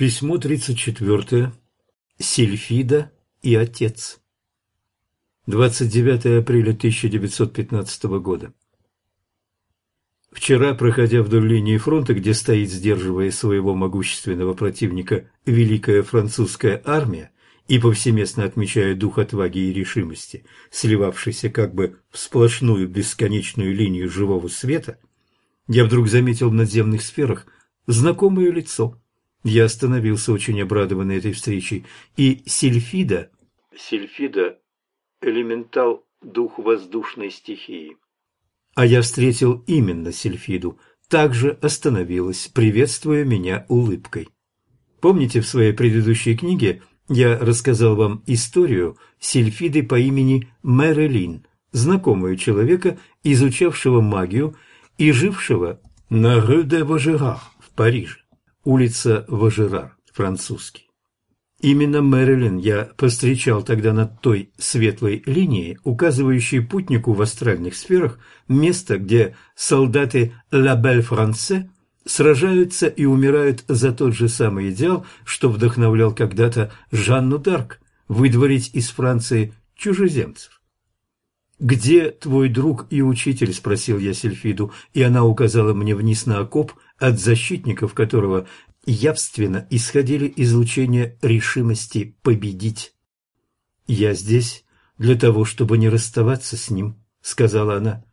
Письмо 34. Сильфида и отец. 29 апреля 1915 года. Вчера, проходя вдоль линии фронта, где стоит, сдерживая своего могущественного противника, Великая Французская армия, и повсеместно отмечая дух отваги и решимости, сливавшийся как бы в сплошную бесконечную линию живого света, я вдруг заметил в надземных сферах знакомое лицо – я остановился очень обрадованный этой встречей, и Сильфида... Сильфида – элементал дух воздушной стихии. А я встретил именно Сильфиду, также остановилась, приветствуя меня улыбкой. Помните, в своей предыдущей книге я рассказал вам историю Сильфиды по имени Мэрилин, знакомую человека, изучавшего магию и жившего на Рue де Вожерах в Париже улица Важерар, французский. Именно Мэрилин я повстречал тогда над той светлой линией, указывающей путнику в астральных сферах место, где солдаты «La Belle France» сражаются и умирают за тот же самый идеал, что вдохновлял когда-то Жанну Дарк – выдворить из Франции чужеземцев. «Где твой друг и учитель?» – спросил я Сельфиду, и она указала мне вниз на окоп, от защитников которого явственно исходили излучения решимости победить. «Я здесь для того, чтобы не расставаться с ним», – сказала она.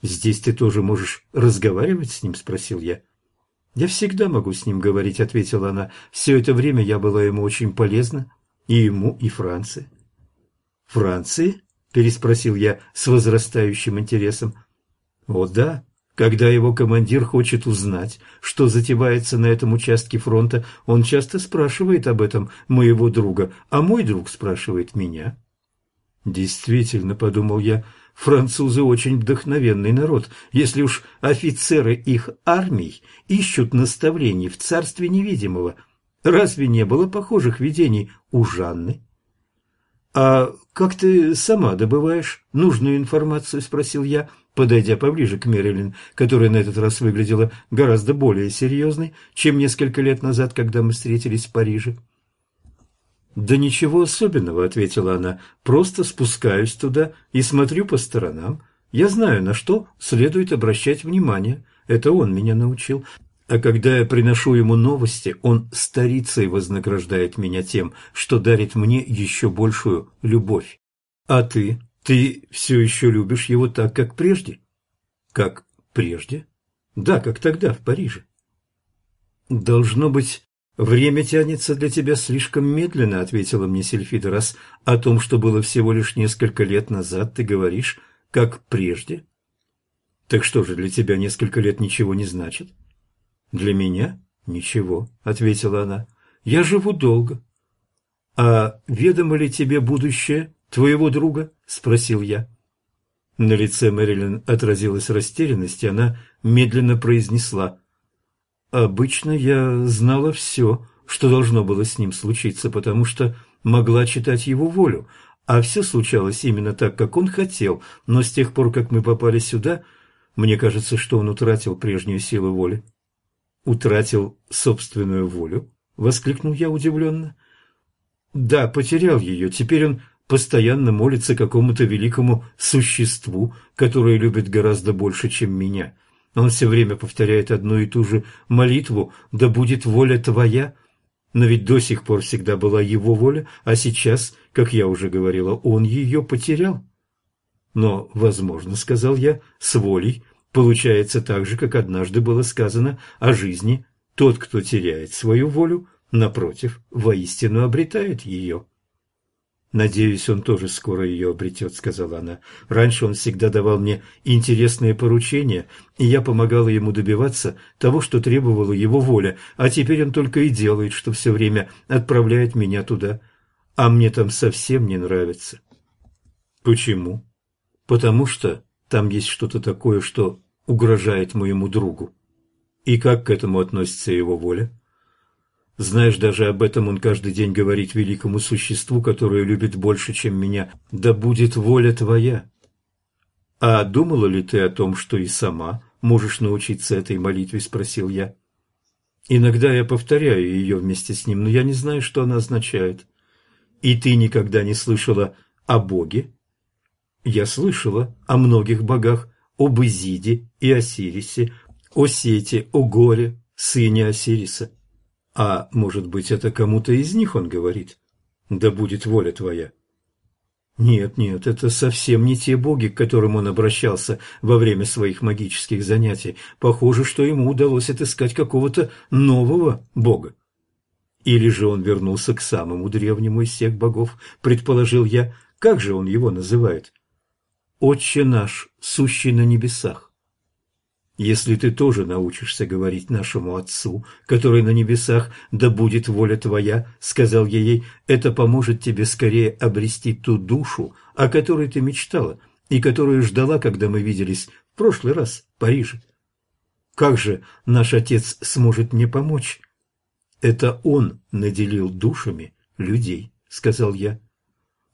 «Здесь ты тоже можешь разговаривать с ним?» – спросил я. «Я всегда могу с ним говорить», – ответила она. «Все это время я была ему очень полезна, и ему, и Франции». «Франции?» Переспросил я с возрастающим интересом. «О да, когда его командир хочет узнать, что затевается на этом участке фронта, он часто спрашивает об этом моего друга, а мой друг спрашивает меня». «Действительно», — подумал я, — «французы очень вдохновенный народ, если уж офицеры их армий ищут наставлений в царстве невидимого. Разве не было похожих видений у Жанны?» «А как ты сама добываешь нужную информацию?» – спросил я, подойдя поближе к Мерилин, которая на этот раз выглядела гораздо более серьезной, чем несколько лет назад, когда мы встретились в Париже. «Да ничего особенного», – ответила она, – «просто спускаюсь туда и смотрю по сторонам. Я знаю, на что следует обращать внимание. Это он меня научил. А когда я приношу ему новости, он старицей вознаграждает меня тем, что дарит мне еще большую любовь. А ты? Ты все еще любишь его так, как прежде? Как прежде? Да, как тогда, в Париже. Должно быть, время тянется для тебя слишком медленно, ответила мне Сильфида, раз о том, что было всего лишь несколько лет назад, ты говоришь, как прежде. Так что же, для тебя несколько лет ничего не значит? — «Для меня ничего», — ответила она. «Я живу долго». «А ведомо ли тебе будущее твоего друга?» — спросил я. На лице Мэрилин отразилась растерянность, и она медленно произнесла. «Обычно я знала все, что должно было с ним случиться, потому что могла читать его волю, а все случалось именно так, как он хотел, но с тех пор, как мы попали сюда, мне кажется, что он утратил прежнюю силу воли утратил собственную волю?» — воскликнул я удивленно. «Да, потерял ее. Теперь он постоянно молится какому-то великому существу, которое любит гораздо больше, чем меня. Он все время повторяет одну и ту же молитву «Да будет воля твоя». Но ведь до сих пор всегда была его воля, а сейчас, как я уже говорила, он ее потерял. Но, возможно, сказал я, с волей Получается так же, как однажды было сказано о жизни. Тот, кто теряет свою волю, напротив, воистину обретает ее. «Надеюсь, он тоже скоро ее обретет», — сказала она. «Раньше он всегда давал мне интересные поручения, и я помогала ему добиваться того, что требовала его воля, а теперь он только и делает, что все время отправляет меня туда. А мне там совсем не нравится». «Почему?» «Потому что там есть что-то такое, что угрожает моему другу. И как к этому относится его воля? Знаешь, даже об этом он каждый день говорит великому существу, которое любит больше, чем меня. Да будет воля твоя. А думала ли ты о том, что и сама можешь научиться этой молитве, спросил я. Иногда я повторяю ее вместе с ним, но я не знаю, что она означает. И ты никогда не слышала о Боге? Я слышала о многих богах, об Изиде и Осирисе, о Сете, о Горе, сыне Осириса. А может быть, это кому-то из них он говорит? Да будет воля твоя. Нет, нет, это совсем не те боги, к которым он обращался во время своих магических занятий. Похоже, что ему удалось отыскать какого-то нового бога. Или же он вернулся к самому древнему из всех богов, предположил я. Как же он его называет? «Отче наш, сущий на небесах». Если ты тоже научишься говорить нашему Отцу, который на небесах, да будет воля твоя, сказал я ей, это поможет тебе скорее обрести ту душу, о которой ты мечтала и которую ждала, когда мы виделись в прошлый раз в Париже. Как же наш Отец сможет мне помочь? Это Он наделил душами людей, сказал я.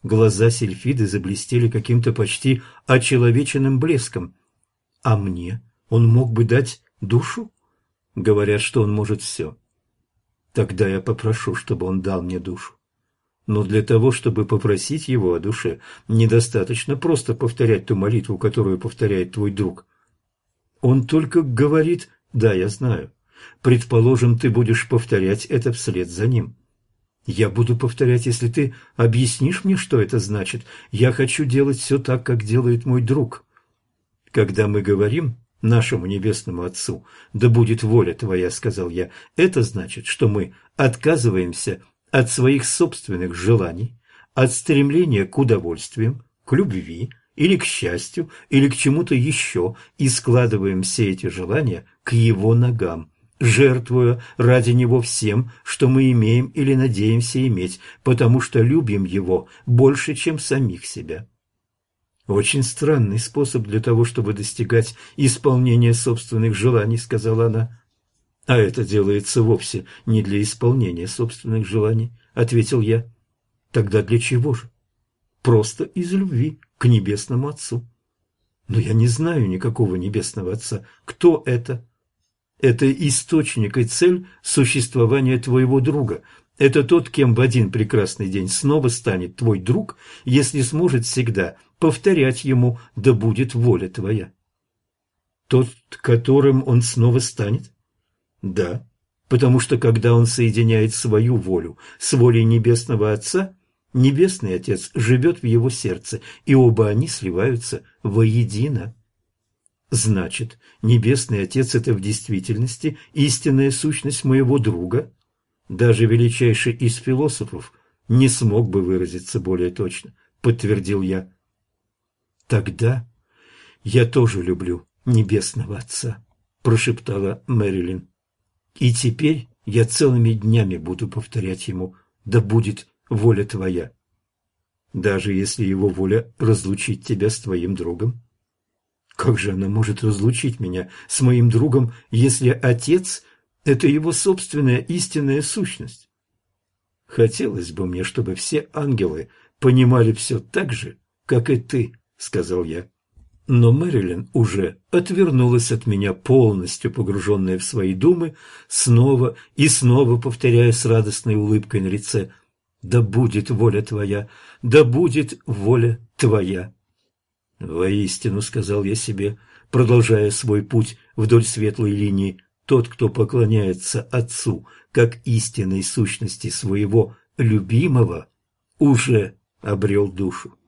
Глаза Сильфиды заблестели каким-то почти очеловеченным блеском. А мне? Он мог бы дать душу? Говорят, что он может все. Тогда я попрошу, чтобы он дал мне душу. Но для того, чтобы попросить его о душе, недостаточно просто повторять ту молитву, которую повторяет твой друг. Он только говорит «да, я знаю». Предположим, ты будешь повторять это вслед за ним. Я буду повторять, если ты объяснишь мне, что это значит. Я хочу делать все так, как делает мой друг. Когда мы говорим нашему Небесному Отцу, да будет воля Твоя, сказал я, это значит, что мы отказываемся от своих собственных желаний, от стремления к удовольствиям, к любви или к счастью, или к чему-то еще, и складываем все эти желания к Его ногам, жертвуя ради Него всем, что мы имеем или надеемся иметь, потому что любим Его больше, чем самих себя. «Очень странный способ для того, чтобы достигать исполнения собственных желаний», — сказала она. «А это делается вовсе не для исполнения собственных желаний», — ответил я. «Тогда для чего же?» «Просто из любви к Небесному Отцу». «Но я не знаю никакого Небесного Отца. Кто это?» «Это источник и цель существования твоего друга. Это тот, кем в один прекрасный день снова станет твой друг, если сможет всегда повторять ему «да будет воля твоя». Тот, которым он снова станет? Да, потому что когда он соединяет свою волю с волей Небесного Отца, Небесный Отец живет в его сердце, и оба они сливаются воедино. Значит, Небесный Отец – это в действительности истинная сущность моего друга? Даже величайший из философов не смог бы выразиться более точно, подтвердил я. Тогда я тоже люблю Небесного Отца, прошептала Мэрилин. И теперь я целыми днями буду повторять ему «Да будет воля твоя». Даже если его воля разлучить тебя с твоим другом? Как же она может разлучить меня с моим другом, если отец – это его собственная истинная сущность? Хотелось бы мне, чтобы все ангелы понимали все так же, как и ты сказал я. Но Мэрилин уже отвернулась от меня, полностью погруженная в свои думы, снова и снова повторяя с радостной улыбкой на лице «Да будет воля твоя! Да будет воля твоя!» «Воистину», — сказал я себе, продолжая свой путь вдоль светлой линии, «тот, кто поклоняется Отцу как истинной сущности своего любимого, уже обрел душу».